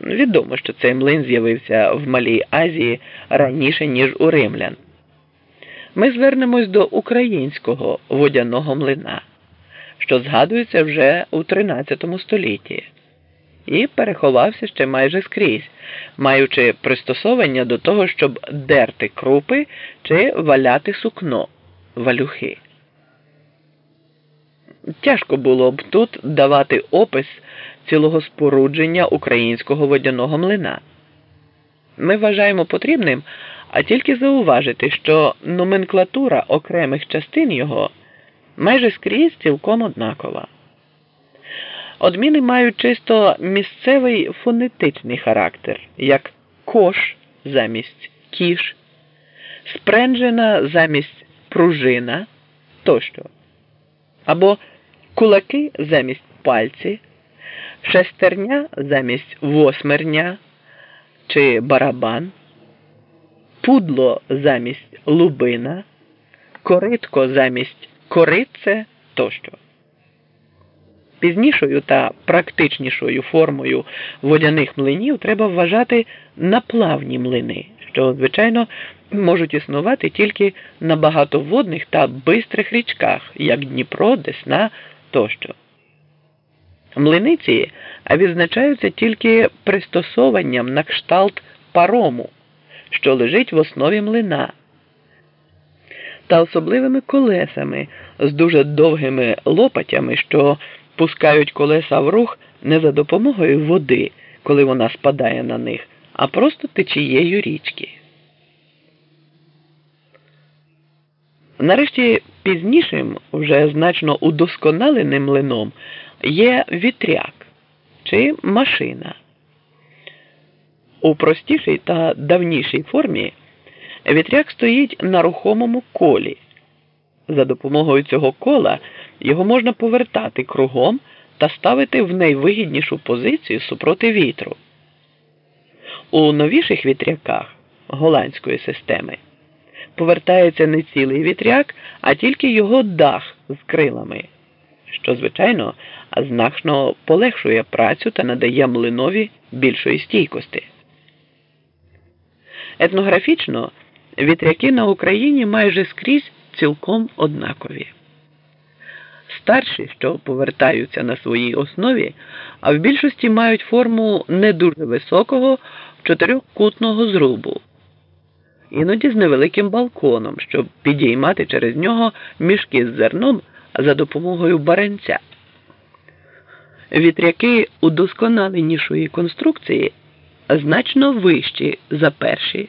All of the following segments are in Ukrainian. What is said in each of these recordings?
Відомо, що цей млин з'явився в Малій Азії раніше, ніж у римлян. Ми звернемось до українського водяного млина, що згадується вже у 13 столітті, і переховався ще майже скрізь, маючи пристосовання до того, щоб дерти крупи чи валяти сукно валюхи. Тяжко було б тут давати опис цілого спорудження українського водяного млина. Ми вважаємо потрібним, а тільки зауважити, що номенклатура окремих частин його майже скрізь цілком однакова. Одміни мають чисто місцевий фонетичний характер, як кош замість кіш, спренжена замість пружина тощо, або кулаки замість пальці шестерня замість восьмерня чи барабан, пудло замість лубина, коритко замість корице тощо. Пізнішою та практичнішою формою водяних млинів треба вважати наплавні млини, що, звичайно, можуть існувати тільки на багатоводних та бистрих річках, як Дніпро, Десна тощо. Млиниці відзначаються тільки пристосованням на кшталт парому, що лежить в основі млина, та особливими колесами з дуже довгими лопатями, що пускають колеса в рух не за допомогою води, коли вона спадає на них, а просто течією річки. Нарешті пізнішим, вже значно удосконаленим млином є вітряк чи машина. У простішій та давнішій формі вітряк стоїть на рухомому колі. За допомогою цього кола його можна повертати кругом та ставити в найвигіднішу позицію супроти вітру. У новіших вітряках голландської системи повертається не цілий вітряк, а тільки його дах з крилами що, звичайно, значно полегшує працю та надає млинові більшої стійкості. Етнографічно вітряки на Україні майже скрізь цілком однакові. Старші, що повертаються на своїй основі, а в більшості мають форму не дуже високого чотирьохкутного зрубу, іноді з невеликим балконом, щоб підіймати через нього мішки з зерном за допомогою баранця. Вітряки удосконаленішої конструкції значно вищі за перші,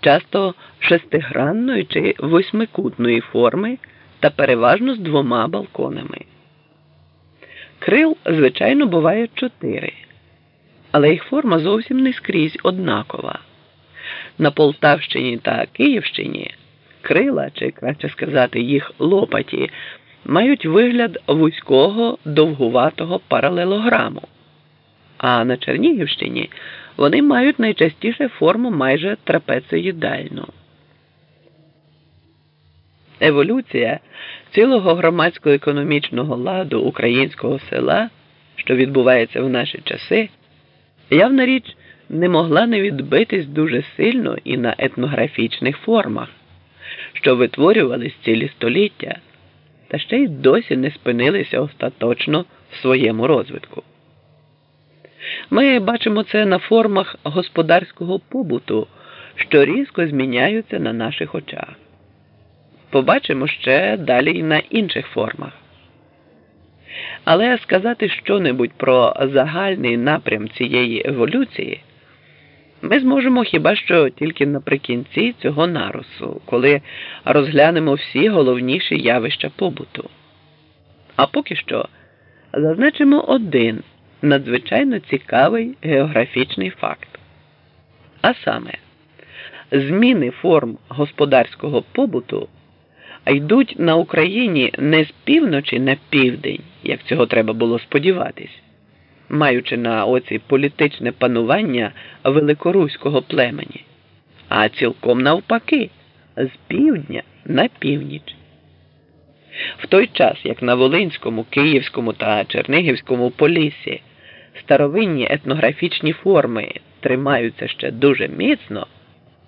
часто шестигранної чи восьмикутної форми та переважно з двома балконами. Крил, звичайно, буває чотири, але їх форма зовсім не скрізь однакова. На Полтавщині та Київщині крила, чи краще сказати, їх лопаті мають вигляд вузького довгуватого паралелограму, а на Чернігівщині вони мають найчастіше форму майже трапецоїдальну. Еволюція цілого громадсько-економічного ладу українського села, що відбувається в наші часи, явна річ не могла не відбитись дуже сильно і на етнографічних формах, що витворювались цілі століття та ще й досі не спинилися остаточно в своєму розвитку. Ми бачимо це на формах господарського побуту, що різко зміняються на наших очах. Побачимо ще далі і на інших формах. Але сказати щонебудь про загальний напрям цієї еволюції ми зможемо хіба що тільки наприкінці цього нарусу, коли розглянемо всі головніші явища побуту. А поки що зазначимо один надзвичайно цікавий географічний факт. А саме, зміни форм господарського побуту йдуть на Україні не з півночі на південь, як цього треба було сподіватись маючи на оці політичне панування великоруського племені, а цілком навпаки, з півдня на північ. В той час, як на Волинському, Київському та Чернігівському полісі старовинні етнографічні форми тримаються ще дуже міцно.